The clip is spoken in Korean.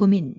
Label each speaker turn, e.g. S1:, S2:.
S1: 고민.